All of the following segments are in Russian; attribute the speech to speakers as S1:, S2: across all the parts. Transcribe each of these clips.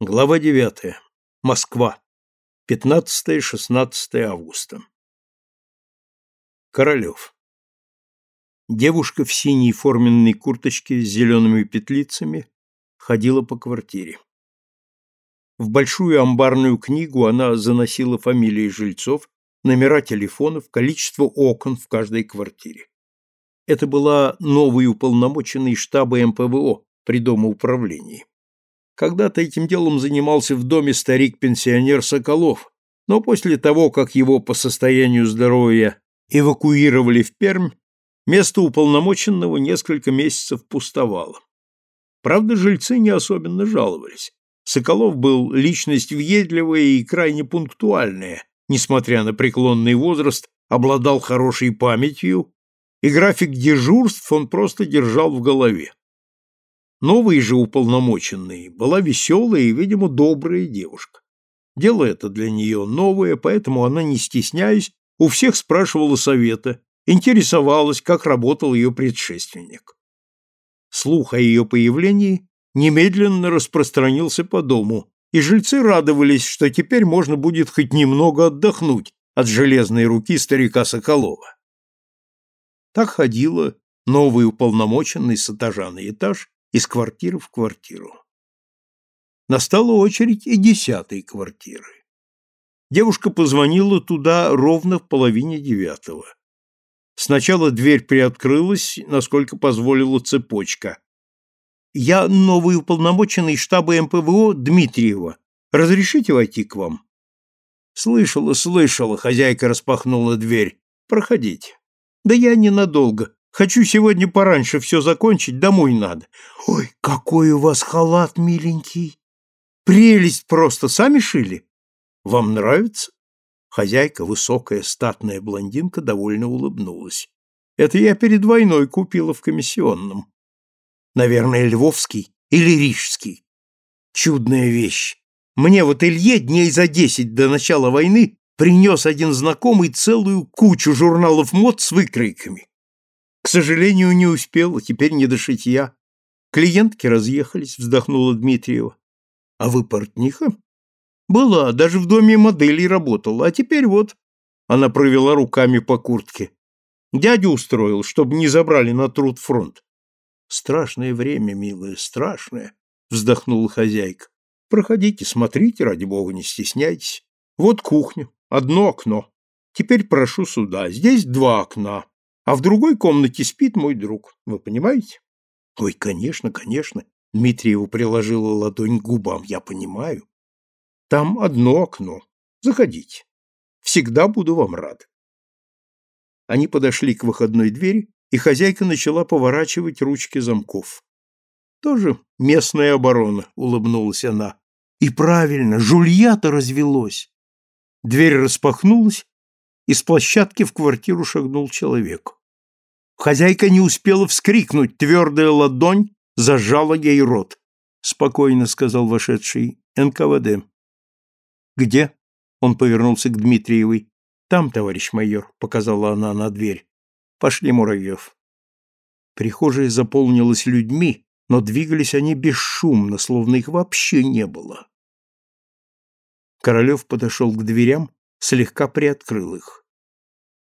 S1: Глава 9. Москва. 15-16 августа. Королев. Девушка в синей форменной курточке с зелеными петлицами ходила по квартире. В большую амбарную книгу она заносила фамилии жильцов, номера телефонов, количество окон в каждой квартире. Это была новый уполномоченный штаба МПВО при Домоуправлении. Когда-то этим делом занимался в доме старик-пенсионер Соколов, но после того, как его по состоянию здоровья эвакуировали в Пермь, место уполномоченного несколько месяцев пустовало. Правда, жильцы не особенно жаловались. Соколов был личность въедливая и крайне пунктуальная, несмотря на преклонный возраст, обладал хорошей памятью, и график дежурств он просто держал в голове. Новой же уполномоченной была веселая и, видимо, добрая девушка. Дело это для нее новое, поэтому она, не стесняясь, у всех спрашивала совета, интересовалась, как работал ее предшественник. Слух о ее появлении немедленно распространился по дому, и жильцы радовались, что теперь можно будет хоть немного отдохнуть от железной руки старика Соколова. Так ходила новый уполномоченный с этажа на этаж из квартиры в квартиру. Настала очередь и десятой квартиры. Девушка позвонила туда ровно в половине девятого. Сначала дверь приоткрылась, насколько позволила цепочка. «Я новый уполномоченный штаба МПВО Дмитриева. Разрешите войти к вам?» «Слышала, слышала», — хозяйка распахнула дверь. «Проходите». «Да я ненадолго. Хочу сегодня пораньше все закончить, домой надо. Ой, какой у вас халат миленький. Прелесть просто, сами шили? Вам нравится? Хозяйка, высокая, статная блондинка, довольно улыбнулась. Это я перед войной купила в комиссионном. Наверное, львовский или рижский. Чудная вещь. Мне вот Илье дней за десять до начала войны принес один знакомый целую кучу журналов мод с выкройками. К сожалению, не успел, теперь не до шитья. Клиентки разъехались, вздохнула Дмитриева. А вы портниха? Была, даже в доме моделей работала, а теперь вот. Она провела руками по куртке. Дядю устроил, чтобы не забрали на труд фронт. Страшное время, милая, страшное, вздохнула хозяйка. Проходите, смотрите, ради бога, не стесняйтесь. Вот кухня, одно окно. Теперь прошу сюда. Здесь два окна а в другой комнате спит мой друг. Вы понимаете? Ой, конечно, конечно. Дмитриева приложила ладонь к губам. Я понимаю. Там одно окно. Заходите. Всегда буду вам рад. Они подошли к выходной двери, и хозяйка начала поворачивать ручки замков. Тоже местная оборона, улыбнулась она. И правильно, жулья-то развелось. Дверь распахнулась, и с площадки в квартиру шагнул человек. Хозяйка не успела вскрикнуть, твердая ладонь зажала ей рот. «Спокойно», — сказал вошедший, — «НКВД». «Где?» — он повернулся к Дмитриевой. «Там, товарищ майор», — показала она на дверь. «Пошли, Муравьев». Прихожая заполнилась людьми, но двигались они бесшумно, словно их вообще не было. Королев подошел к дверям, слегка приоткрыл их.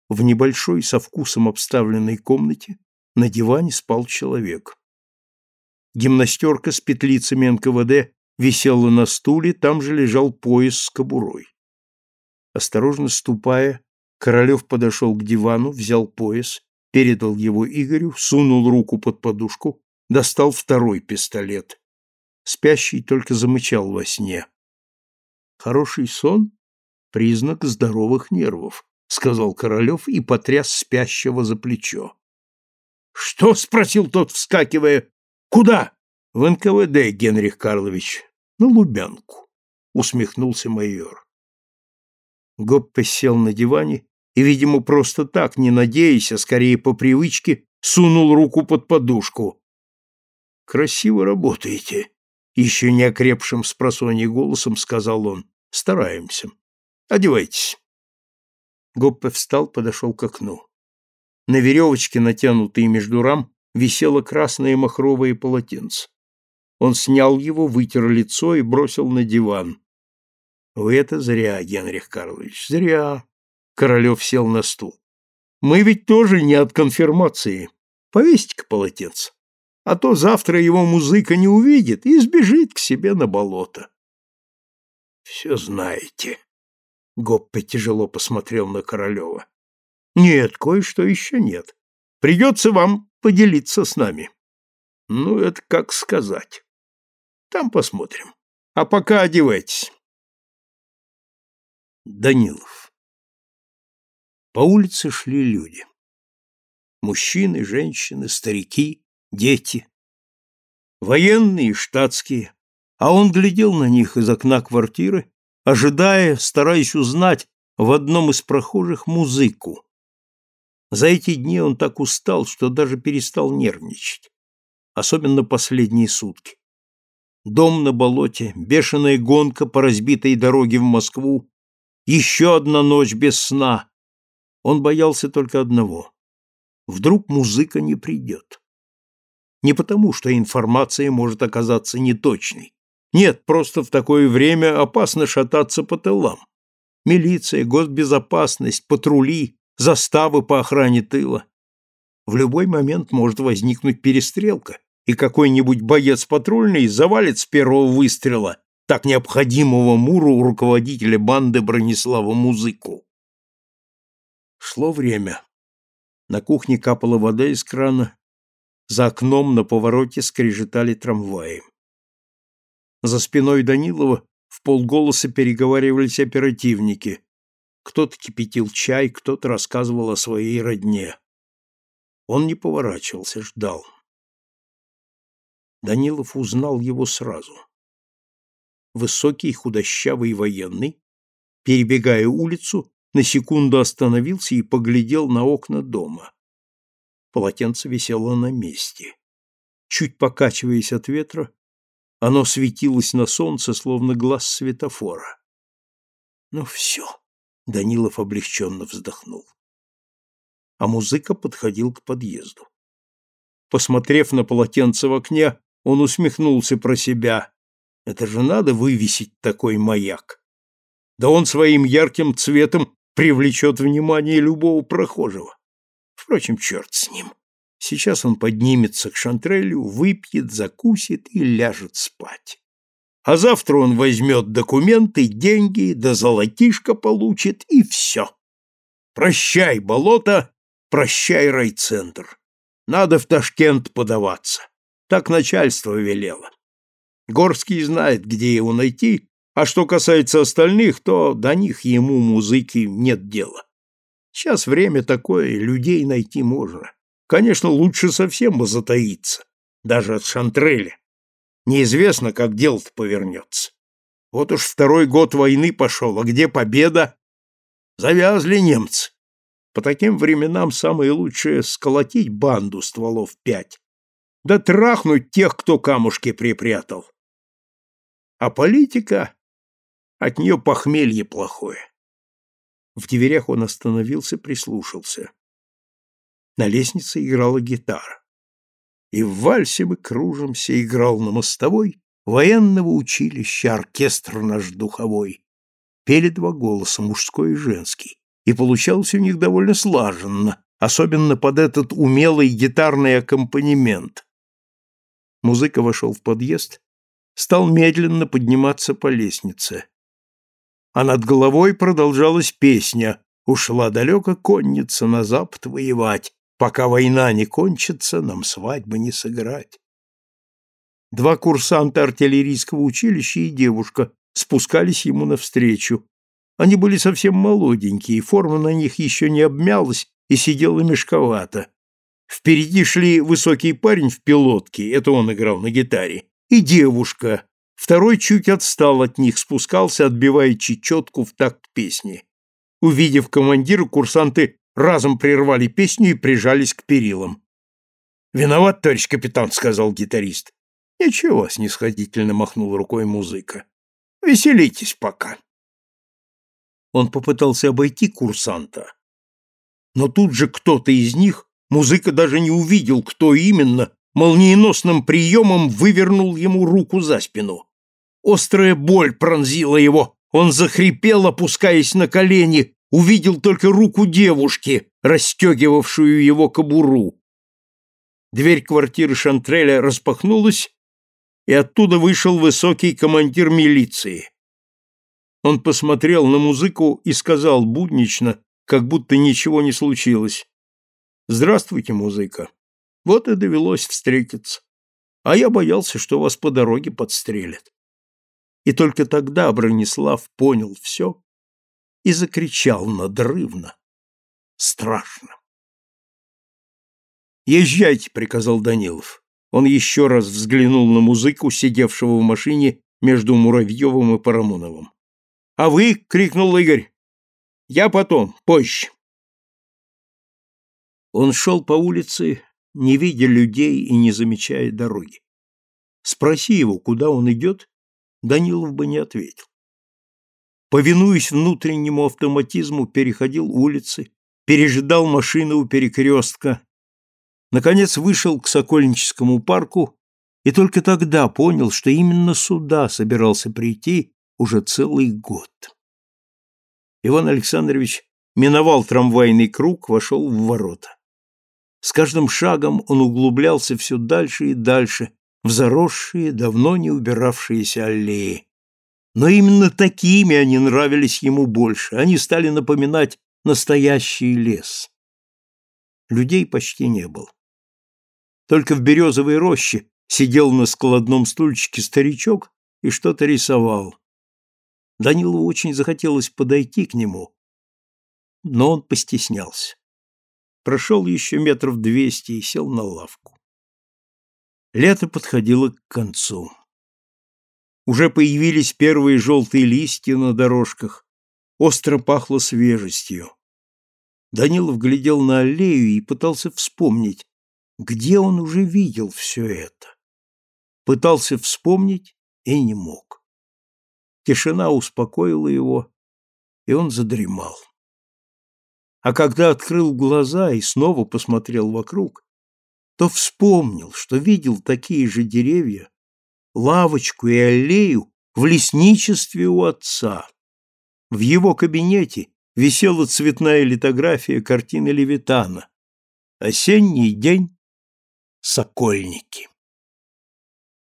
S1: В небольшой со вкусом обставленной комнате на диване спал человек. Гимнастерка с петлицами НКВД висела на стуле, там же лежал пояс с кобурой. Осторожно ступая, Королев подошел к дивану, взял пояс, передал его Игорю, сунул руку под подушку, достал второй пистолет. Спящий только замычал во сне. Хороший сон — признак здоровых нервов сказал Королев и потряс спящего за плечо. Что? спросил тот, вскакивая. Куда? В НКВД, Генрих Карлович. На Лубянку, усмехнулся майор. Гоппе сел на диване и, видимо, просто так, не надеясь, а скорее по привычке, сунул руку под подушку. «Красиво работаете», — еще не окрепшим с голосом сказал он. «Стараемся. Одевайтесь». Гоппе встал, подошел к окну. На веревочке, натянутой между рам, висело красное махровое полотенце. Он снял его, вытер лицо и бросил на диван. Вы это зря, Генрих Карлович, зря. Королев сел на стул. Мы ведь тоже не от конфирмации. Повесьте-ка полотенце. А то завтра его музыка не увидит и сбежит к себе на болото. Все знаете. Гоппе тяжело посмотрел на Королева. Нет, кое-что еще нет. Придется вам поделиться с нами. Ну, это как сказать. Там посмотрим. А пока одевайтесь. Данилов. По улице шли люди. Мужчины, женщины, старики, дети. Военные штатские. А он глядел на них из окна квартиры, ожидая, стараясь узнать в одном из прохожих музыку. За эти дни он так устал, что даже перестал нервничать. Особенно последние сутки. Дом на болоте, бешеная гонка по разбитой дороге в Москву, еще одна ночь без сна. Он боялся только одного. Вдруг музыка не придет. Не потому, что информация может оказаться неточной. Нет, просто в такое время опасно шататься по тылам. Милиция, госбезопасность, патрули, заставы по охране тыла. В любой момент может возникнуть перестрелка, и какой-нибудь боец патрульный завалит с первого выстрела так необходимого Муру руководителя банды Бронислава Музыку. Шло время. На кухне капала вода из крана, за окном на повороте скрежетали трамваи. За спиной Данилова в полголоса переговаривались оперативники. Кто-то кипятил чай, кто-то рассказывал о своей родне. Он не поворачивался, ждал. Данилов узнал его сразу высокий худощавый военный, перебегая улицу, на секунду остановился и поглядел на окна дома. Полотенце висело на месте. Чуть покачиваясь от ветра, оно светилось на солнце, словно глаз светофора. Ну все, Данилов облегченно вздохнул. А музыка подходил к подъезду. Посмотрев на полотенце в окне, он усмехнулся про себя. Это же надо вывесить такой маяк. Да он своим ярким цветом привлечет внимание любого прохожего. Впрочем, черт с ним. Сейчас он поднимется к Шантрелю, выпьет, закусит и ляжет спать. А завтра он возьмет документы, деньги, да золотишко получит, и все. Прощай, болото, прощай, райцентр. Надо в Ташкент подаваться. Так начальство велело. Горский знает, где его найти, а что касается остальных, то до них ему, музыки, нет дела. Сейчас время такое, людей найти можно. Конечно, лучше совсем бы затаиться, даже от Шантреля. Неизвестно, как дело-то повернется. Вот уж второй год войны пошел, а где победа? Завязли немцы. По таким временам самое лучшее — сколотить банду стволов пять, да трахнуть тех, кто камушки припрятал. А политика... От нее похмелье плохое. В дверях он остановился, прислушался. На лестнице играла гитара. И в вальсе мы кружимся, играл на мостовой военного училища оркестр наш духовой. Пели два голоса, мужской и женский, и получалось у них довольно слаженно, особенно под этот умелый гитарный аккомпанемент. Музыка вошел в подъезд стал медленно подниматься по лестнице. А над головой продолжалась песня «Ушла далеко конница на запад воевать, пока война не кончится, нам свадьбы не сыграть». Два курсанта артиллерийского училища и девушка спускались ему навстречу. Они были совсем молоденькие, форма на них еще не обмялась и сидела мешковато. Впереди шли высокий парень в пилотке, это он играл на гитаре, и девушка. Второй чуть отстал от них, спускался, отбивая чечетку в такт песни. Увидев командира, курсанты разом прервали песню и прижались к перилам. «Виноват, товарищ капитан», — сказал гитарист. «Ничего», — снисходительно махнул рукой музыка. «Веселитесь пока». Он попытался обойти курсанта, но тут же кто-то из них, музыка даже не увидел, кто именно, молниеносным приемом вывернул ему руку за спину. Острая боль пронзила его, он захрипел, опускаясь на колени, увидел только руку девушки, расстегивавшую его кобуру. Дверь квартиры Шантреля распахнулась, и оттуда вышел высокий командир милиции. Он посмотрел на музыку и сказал буднично, как будто ничего не случилось. «Здравствуйте, музыка. Вот и довелось встретиться. А я боялся, что вас по дороге подстрелят». И только тогда Бронислав понял все и закричал надрывно, страшно. «Езжайте», — приказал Данилов. Он еще раз взглянул на музыку, сидевшего в машине между Муравьевым и Парамоновым. «А вы?» — крикнул Игорь. «Я потом, позже». Он шел по улице, не видя людей и не замечая дороги. Спроси его, куда он идет, Данилов бы не ответил. Повинуясь внутреннему автоматизму, переходил улицы, пережидал машины у перекрестка, наконец вышел к Сокольническому парку и только тогда понял, что именно сюда собирался прийти уже целый год. Иван Александрович миновал трамвайный круг, вошел в ворота. С каждым шагом он углублялся все дальше и дальше в заросшие, давно не убиравшиеся аллеи. Но именно такими они нравились ему больше, они стали напоминать настоящий лес. Людей почти не было. Только в березовой роще сидел на складном стульчике старичок и что-то рисовал. Данилову очень захотелось подойти к нему, но он постеснялся. Прошел еще метров двести и сел на лавку. Лето подходило к концу. Уже появились первые желтые листья на дорожках, остро пахло свежестью. Данилов глядел на аллею и пытался вспомнить, где он уже видел все это? Пытался вспомнить и не мог. Тишина успокоила его, и он задремал. А когда открыл глаза и снова посмотрел вокруг, то вспомнил, что видел такие же деревья, лавочку и аллею в лесничестве у отца. В его кабинете висела цветная литография картины Левитана. Осенний день Сокольники.